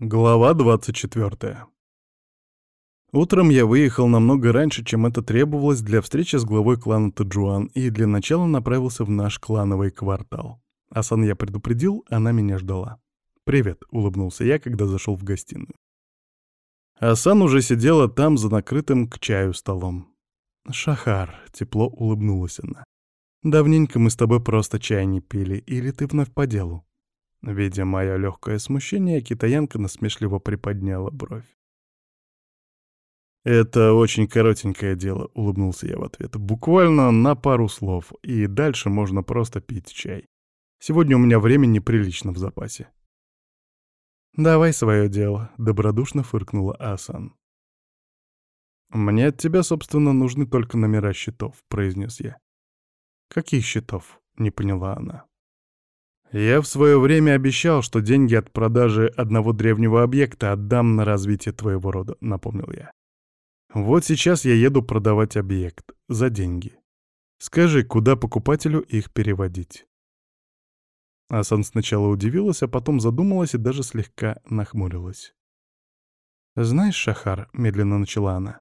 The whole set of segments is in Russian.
Глава 24. Утром я выехал намного раньше, чем это требовалось для встречи с главой клана Таджуан, и для начала направился в наш клановый квартал. Асан я предупредил, она меня ждала. «Привет», — улыбнулся я, когда зашел в гостиную. Асан уже сидела там за накрытым к чаю столом. «Шахар», — тепло улыбнулась она. «Давненько мы с тобой просто чай не пили, или ты вновь по делу?» Видя мое легкое смущение, китаянка насмешливо приподняла бровь. «Это очень коротенькое дело», — улыбнулся я в ответ. «Буквально на пару слов, и дальше можно просто пить чай. Сегодня у меня времени прилично в запасе». «Давай свое дело», — добродушно фыркнула Асан. «Мне от тебя, собственно, нужны только номера счетов», — произнес я. «Каких счетов?» — не поняла она. Я в свое время обещал, что деньги от продажи одного древнего объекта отдам на развитие твоего рода, напомнил я. Вот сейчас я еду продавать объект за деньги. Скажи, куда покупателю их переводить? Асан сначала удивилась, а потом задумалась и даже слегка нахмурилась. «Знаешь, Шахар», — медленно начала она,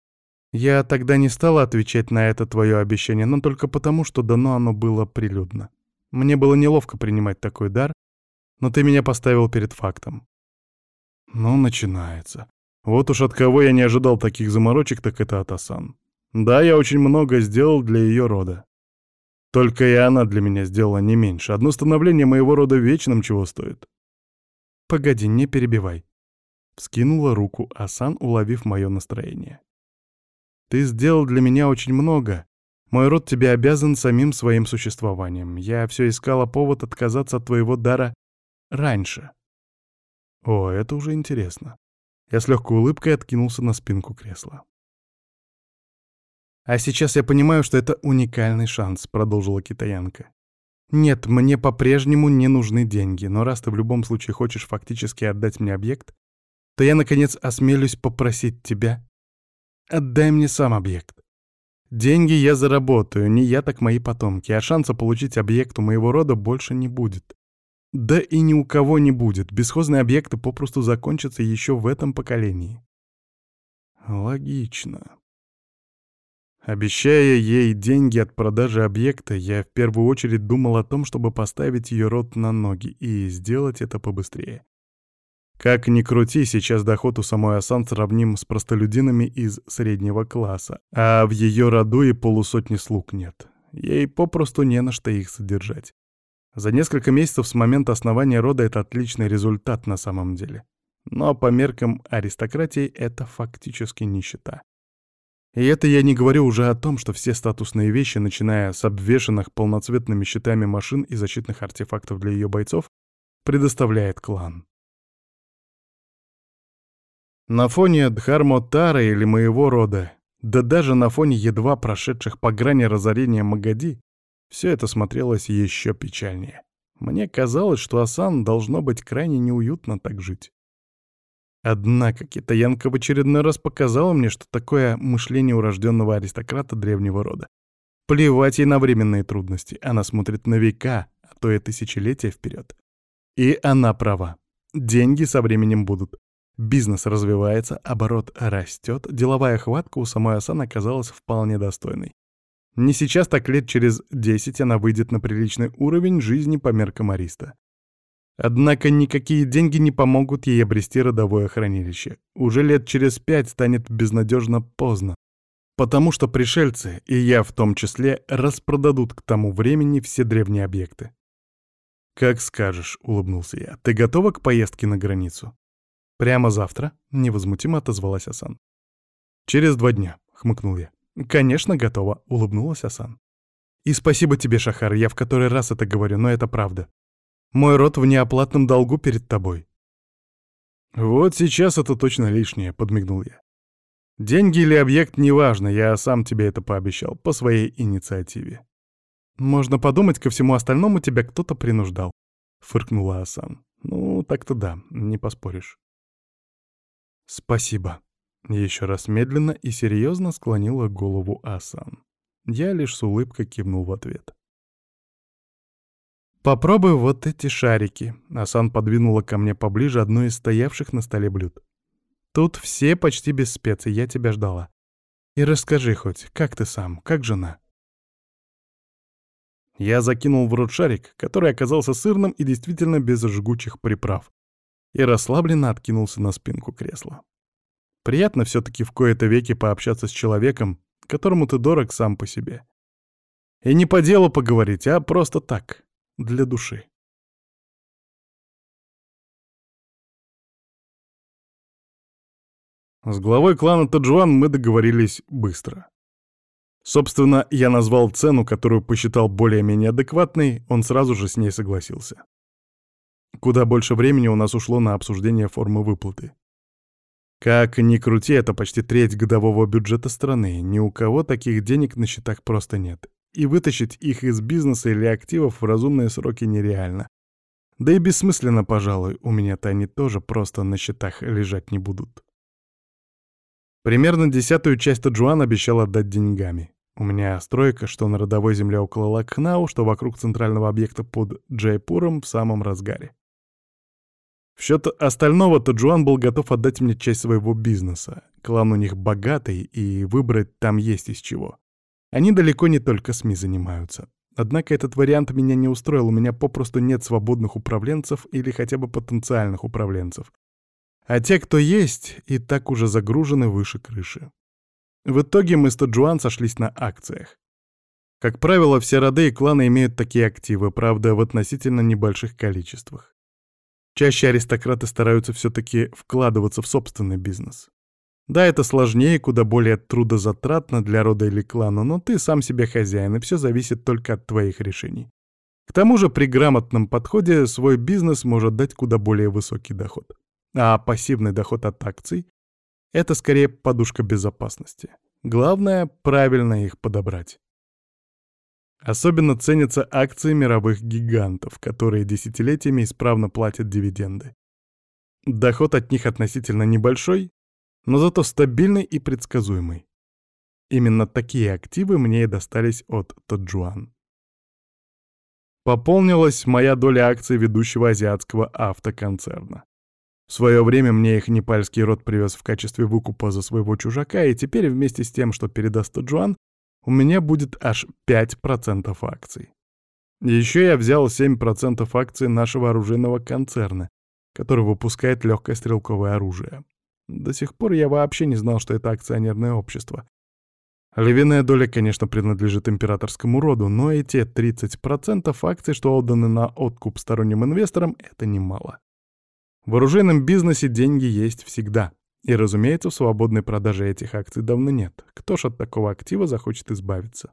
— «я тогда не стала отвечать на это твое обещание, но только потому, что дано оно было прилюдно. Мне было неловко принимать такой дар, но ты меня поставил перед фактом. Ну, начинается. Вот уж от кого я не ожидал таких заморочек, так это от Асан. Да, я очень много сделал для ее рода. Только и она для меня сделала не меньше. Одно становление моего рода вечным чего стоит. Погоди, не перебивай. Вскинула руку Асан, уловив мое настроение. Ты сделал для меня очень много, мой род тебе обязан самим своим существованием. Я все искала повод отказаться от твоего дара раньше. О, это уже интересно. Я с легкой улыбкой откинулся на спинку кресла. «А сейчас я понимаю, что это уникальный шанс», — продолжила китаянка. «Нет, мне по-прежнему не нужны деньги, но раз ты в любом случае хочешь фактически отдать мне объект, то я, наконец, осмелюсь попросить тебя. Отдай мне сам объект. Деньги я заработаю, не я, так мои потомки, а шанса получить объект у моего рода больше не будет. Да и ни у кого не будет, бесхозные объекты попросту закончатся еще в этом поколении. Логично. Обещая ей деньги от продажи объекта, я в первую очередь думал о том, чтобы поставить ее род на ноги и сделать это побыстрее. Как ни крути, сейчас доход у самой Асан сравним с простолюдинами из среднего класса, а в ее роду и полусотни слуг нет. Ей попросту не на что их содержать. За несколько месяцев с момента основания рода это отличный результат на самом деле. Но по меркам аристократии это фактически нищета. И это я не говорю уже о том, что все статусные вещи, начиная с обвешанных полноцветными щитами машин и защитных артефактов для ее бойцов, предоставляет клан. На фоне Дхармотара или моего рода, да даже на фоне едва прошедших по грани разорения Магади, все это смотрелось еще печальнее. Мне казалось, что Асан должно быть крайне неуютно так жить. Однако китаянка в очередной раз показала мне, что такое мышление урожденного аристократа древнего рода. Плевать ей на временные трудности, она смотрит на века, а то и тысячелетия вперед. И она права. Деньги со временем будут. Бизнес развивается, оборот растет, деловая хватка у самой Асан оказалась вполне достойной. Не сейчас, так лет через 10 она выйдет на приличный уровень жизни по меркам Ариста. Однако никакие деньги не помогут ей обрести родовое хранилище. Уже лет через пять станет безнадежно поздно. Потому что пришельцы, и я в том числе, распродадут к тому времени все древние объекты. «Как скажешь», — улыбнулся я. «Ты готова к поездке на границу?» «Прямо завтра?» — невозмутимо отозвалась Асан. «Через два дня», — хмыкнул я. «Конечно, готова», — улыбнулась Асан. «И спасибо тебе, Шахар, я в который раз это говорю, но это правда. Мой род в неоплатном долгу перед тобой». «Вот сейчас это точно лишнее», — подмигнул я. «Деньги или объект, неважно, я сам тебе это пообещал, по своей инициативе». «Можно подумать, ко всему остальному тебя кто-то принуждал», — фыркнула Асан. «Ну, так-то да, не поспоришь». «Спасибо». Еще раз медленно и серьезно склонила голову Асан. Я лишь с улыбкой кивнул в ответ. «Попробуй вот эти шарики», — Асан подвинула ко мне поближе одно из стоявших на столе блюд. «Тут все почти без специй, я тебя ждала. И расскажи хоть, как ты сам, как жена?» Я закинул в рот шарик, который оказался сырным и действительно без жгучих приправ, и расслабленно откинулся на спинку кресла. Приятно все-таки в кои-то веки пообщаться с человеком, которому ты дорог сам по себе. И не по делу поговорить, а просто так, для души. С главой клана Таджуан мы договорились быстро. Собственно, я назвал цену, которую посчитал более-менее адекватной, он сразу же с ней согласился. Куда больше времени у нас ушло на обсуждение формы выплаты. Как ни крути, это почти треть годового бюджета страны. Ни у кого таких денег на счетах просто нет. И вытащить их из бизнеса или активов в разумные сроки нереально. Да и бессмысленно, пожалуй, у меня-то они тоже просто на счетах лежать не будут. Примерно десятую часть Таджуан обещал отдать деньгами. У меня стройка, что на родовой земле около Лакхнау, что вокруг центрального объекта под Джайпуром в самом разгаре. В счет остального Таджуан был готов отдать мне часть своего бизнеса. Клан у них богатый, и выбрать там есть из чего. Они далеко не только СМИ занимаются. Однако этот вариант меня не устроил, у меня попросту нет свободных управленцев или хотя бы потенциальных управленцев. А те, кто есть, и так уже загружены выше крыши. В итоге мы с Таджуан сошлись на акциях. Как правило, все роды и кланы имеют такие активы, правда, в относительно небольших количествах. Чаще аристократы стараются все-таки вкладываться в собственный бизнес. Да, это сложнее, куда более трудозатратно для рода или клана, но ты сам себе хозяин, и все зависит только от твоих решений. К тому же при грамотном подходе свой бизнес может дать куда более высокий доход. А пассивный доход от акций — это скорее подушка безопасности. Главное — правильно их подобрать. Особенно ценятся акции мировых гигантов, которые десятилетиями исправно платят дивиденды. Доход от них относительно небольшой, но зато стабильный и предсказуемый. Именно такие активы мне и достались от Таджуан. Пополнилась моя доля акций ведущего азиатского автоконцерна. В свое время мне их непальский род привез в качестве выкупа за своего чужака, и теперь вместе с тем, что передаст Таджуан, у меня будет аж 5% акций. Еще я взял 7% акций нашего оружейного концерна, который выпускает легкое стрелковое оружие. До сих пор я вообще не знал, что это акционерное общество. Львиная доля, конечно, принадлежит императорскому роду, но и те 30% акций, что отданы на откуп сторонним инвесторам, это немало. В оружейном бизнесе деньги есть всегда. И, разумеется, в свободной продаже этих акций давно нет. Кто ж от такого актива захочет избавиться?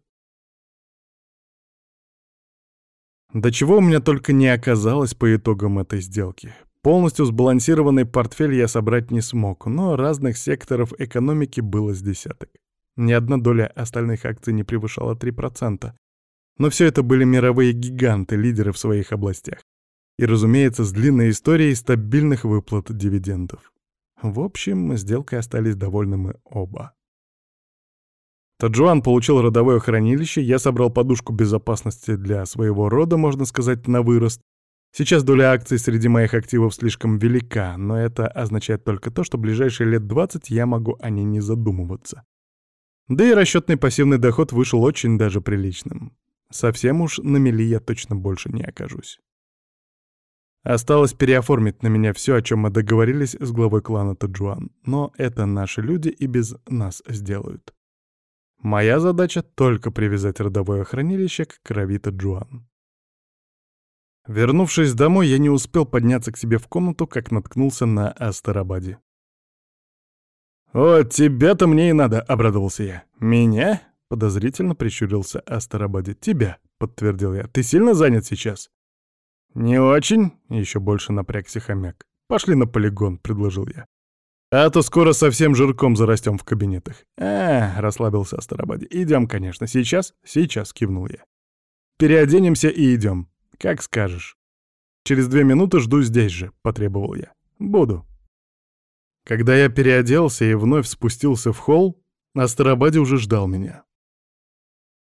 До чего у меня только не оказалось по итогам этой сделки. Полностью сбалансированный портфель я собрать не смог, но разных секторов экономики было с десяток. Ни одна доля остальных акций не превышала 3%. Но все это были мировые гиганты, лидеры в своих областях. И, разумеется, с длинной историей стабильных выплат дивидендов. В общем, сделкой остались довольны мы оба. Таджуан получил родовое хранилище, я собрал подушку безопасности для своего рода, можно сказать, на вырост. Сейчас доля акций среди моих активов слишком велика, но это означает только то, что ближайшие лет 20 я могу о ней не задумываться. Да и расчетный пассивный доход вышел очень даже приличным. Совсем уж на мели я точно больше не окажусь. Осталось переоформить на меня все, о чем мы договорились с главой клана Таджуан. Но это наши люди и без нас сделают. Моя задача — только привязать родовое хранилище к крови Таджуан. Вернувшись домой, я не успел подняться к себе в комнату, как наткнулся на Астарабаде. «О, тебя-то мне и надо», — обрадовался я. «Меня?» — подозрительно прищурился Астарабаде. «Тебя», — подтвердил я. «Ты сильно занят сейчас?» «Не очень?» — еще больше напрягся хомяк. «Пошли на полигон», — предложил я. «А то скоро совсем жирком зарастем в кабинетах». «А, — расслабился Астарабаде. — идем, конечно. Сейчас?» «Сейчас», — кивнул я. «Переоденемся и идем. Как скажешь». «Через две минуты жду здесь же», — потребовал я. «Буду». Когда я переоделся и вновь спустился в холл, Астарабаде уже ждал меня.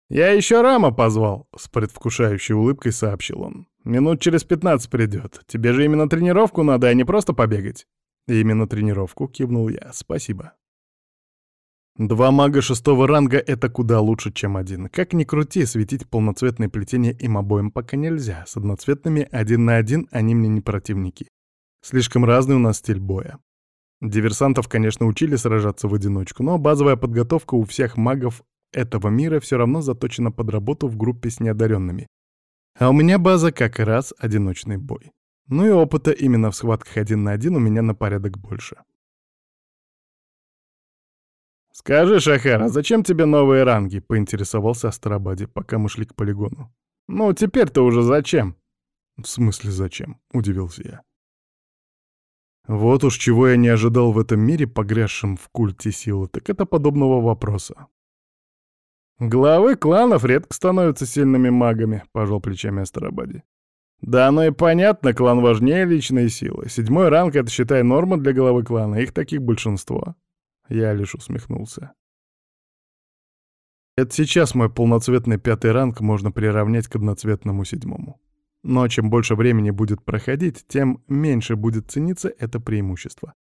«Я еще Рама позвал», — с предвкушающей улыбкой сообщил он. Минут через пятнадцать придет. Тебе же именно тренировку надо, а не просто побегать. Именно тренировку, кивнул я. Спасибо. Два мага шестого ранга — это куда лучше, чем один. Как ни крути, светить полноцветное плетение им обоим пока нельзя. С одноцветными один на один они мне не противники. Слишком разный у нас стиль боя. Диверсантов, конечно, учили сражаться в одиночку, но базовая подготовка у всех магов этого мира все равно заточена под работу в группе с неодаренными. А у меня база как раз одиночный бой. Ну и опыта именно в схватках один на один у меня на порядок больше. «Скажи, Шахар, а зачем тебе новые ранги?» — поинтересовался Астарабаде, пока мы шли к полигону. «Ну, теперь-то уже зачем?» «В смысле зачем?» — удивился я. Вот уж чего я не ожидал в этом мире, погрязшем в культе силы, так это подобного вопроса. «Главы кланов редко становятся сильными магами», — пожал плечами Астарабаде. «Да, оно и понятно, клан важнее личной силы. Седьмой ранг — это, считай, норма для главы клана, их таких большинство». Я лишь усмехнулся. Это сейчас мой полноцветный пятый ранг можно приравнять к одноцветному седьмому. Но чем больше времени будет проходить, тем меньше будет цениться это преимущество.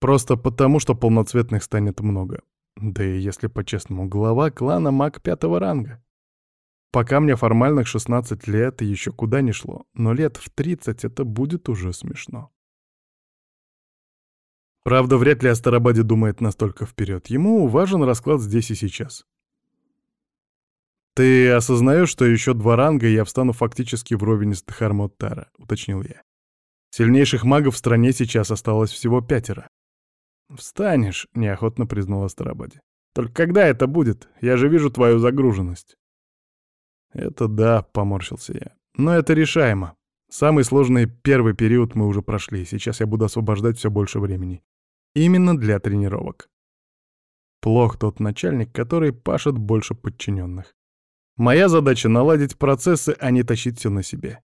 Просто потому, что полноцветных станет много. Да и если по-честному, глава клана маг пятого ранга. Пока мне формальных 16 лет еще куда не шло, но лет в 30 это будет уже смешно. Правда, вряд ли Астарабаде думает настолько вперед. Ему важен расклад здесь и сейчас. «Ты осознаешь, что еще два ранга, и я встану фактически вровень с Тхармоттара», — уточнил я. «Сильнейших магов в стране сейчас осталось всего пятеро». «Встанешь», — неохотно признал Астарабаде. «Только когда это будет? Я же вижу твою загруженность». «Это да», — поморщился я. «Но это решаемо. Самый сложный первый период мы уже прошли, сейчас я буду освобождать все больше времени. Именно для тренировок. Плох тот начальник, который пашет больше подчиненных. Моя задача — наладить процессы, а не тащить все на себе.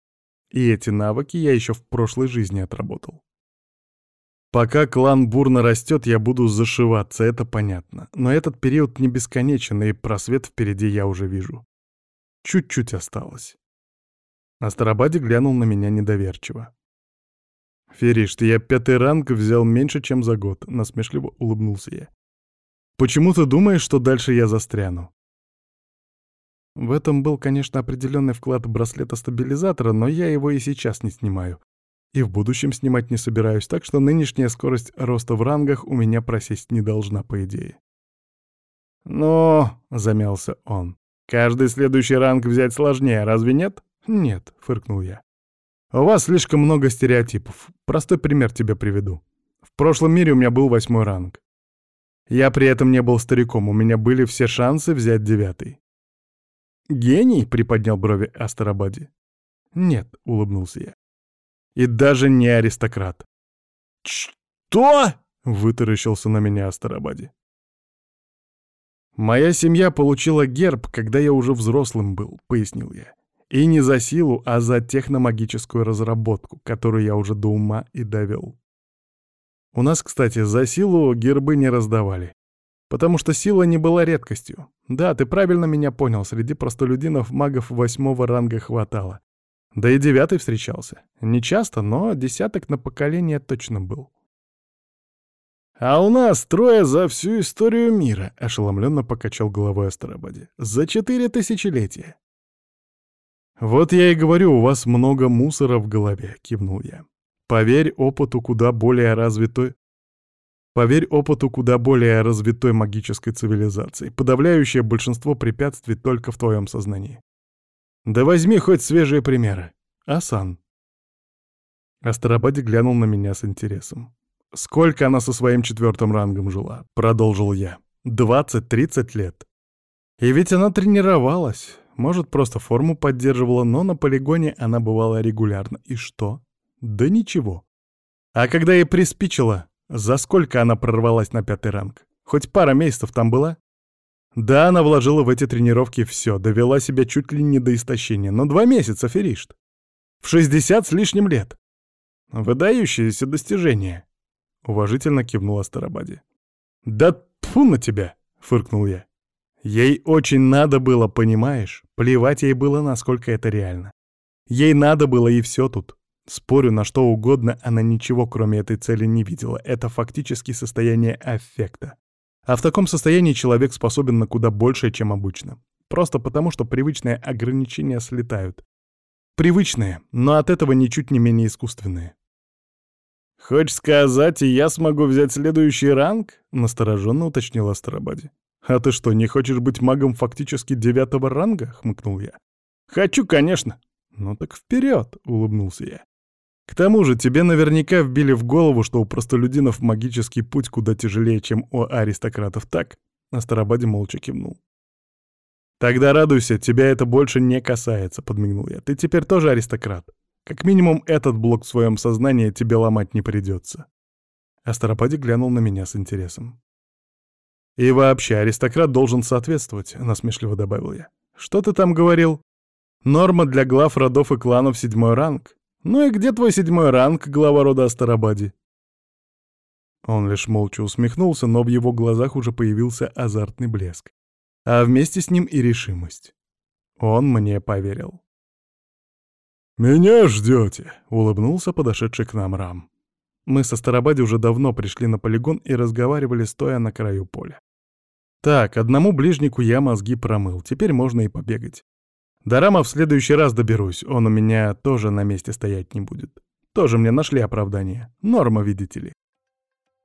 И эти навыки я еще в прошлой жизни отработал. Пока клан бурно растет, я буду зашиваться, это понятно. Но этот период не бесконечен, и просвет впереди я уже вижу. Чуть-чуть осталось. Астарабаде глянул на меня недоверчиво. «Фериш, ты я пятый ранг взял меньше, чем за год», — насмешливо улыбнулся я. «Почему ты думаешь, что дальше я застряну?» В этом был, конечно, определенный вклад браслета-стабилизатора, но я его и сейчас не снимаю. И в будущем снимать не собираюсь, так что нынешняя скорость роста в рангах у меня просесть не должна, по идее. «Но», — замялся он, — «каждый следующий ранг взять сложнее, разве нет?» «Нет», — фыркнул я. «У вас слишком много стереотипов. Простой пример тебе приведу. В прошлом мире у меня был восьмой ранг. Я при этом не был стариком, у меня были все шансы взять девятый. «Гений?» — приподнял брови Астарабаде. «Нет», — улыбнулся я. «И даже не аристократ». «Что?» — вытаращился на меня Астарабаде. «Моя семья получила герб, когда я уже взрослым был», — пояснил я. «И не за силу, а за техномагическую разработку, которую я уже до ума и довел. У нас, кстати, за силу гербы не раздавали. Потому что сила не была редкостью. Да, ты правильно меня понял, среди простолюдинов магов восьмого ранга хватало. Да и девятый встречался. Не часто, но десяток на поколение точно был. «А у нас трое за всю историю мира», — ошеломленно покачал головой Астарабаде. «За четыре тысячелетия». «Вот я и говорю, у вас много мусора в голове», — кивнул я. «Поверь опыту куда более развитой Поверь опыту куда более развитой магической цивилизации. Подавляющее большинство препятствий только в твоем сознании. Да возьми хоть свежие примеры. Асан. Астарабаде глянул на меня с интересом. «Сколько она со своим четвертым рангом жила?» — продолжил я. «Двадцать-тридцать лет. И ведь она тренировалась. Может, просто форму поддерживала, но на полигоне она бывала регулярно. И что? Да ничего. А когда ей приспичило, за сколько она прорвалась на пятый ранг? Хоть пара месяцев там была? Да, она вложила в эти тренировки все, довела себя чуть ли не до истощения, но два месяца феришт. В 60 с лишним лет. Выдающееся достижение. Уважительно кивнула Старобади. Да тьфу на тебя, фыркнул я. Ей очень надо было, понимаешь? Плевать ей было, насколько это реально. Ей надо было и все тут. Спорю на что угодно, она ничего кроме этой цели не видела. Это фактически состояние аффекта. А в таком состоянии человек способен на куда большее, чем обычно. Просто потому, что привычные ограничения слетают. Привычные, но от этого ничуть не менее искусственные. «Хочешь сказать, и я смогу взять следующий ранг?» — настороженно уточнила Старобади. «А ты что, не хочешь быть магом фактически девятого ранга?» — хмыкнул я. «Хочу, конечно». «Ну так вперед!» — улыбнулся я. К тому же тебе наверняка вбили в голову, что у простолюдинов магический путь куда тяжелее, чем у аристократов, так? А Старобаде молча кивнул. «Тогда радуйся, тебя это больше не касается», — подмигнул я. «Ты теперь тоже аристократ. Как минимум этот блок в своем сознании тебе ломать не придется». А Старопаде глянул на меня с интересом. «И вообще, аристократ должен соответствовать», — насмешливо добавил я. «Что ты там говорил? Норма для глав родов и кланов седьмой ранг. «Ну и где твой седьмой ранг, глава рода Астарабади?» Он лишь молча усмехнулся, но в его глазах уже появился азартный блеск, а вместе с ним и решимость. Он мне поверил. «Меня ждете», — улыбнулся подошедший к нам Рам. Мы со Старобади уже давно пришли на полигон и разговаривали, стоя на краю поля. Так, одному ближнику я мозги промыл, теперь можно и побегать. До Рама в следующий раз доберусь, он у меня тоже на месте стоять не будет. Тоже мне нашли оправдание. Норма, видите ли.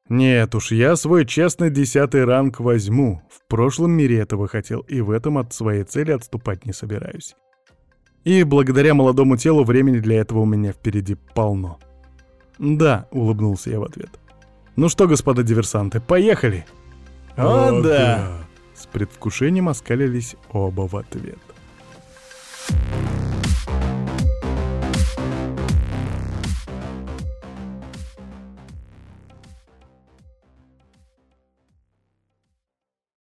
Нет уж, я свой честный десятый ранг возьму. В прошлом мире этого хотел, и в этом от своей цели отступать не собираюсь. И благодаря молодому телу времени для этого у меня впереди полно. «Да», — улыбнулся я в ответ. «Ну что, господа диверсанты, поехали!» «О, О да!», да. С предвкушением оскалились оба в ответ. you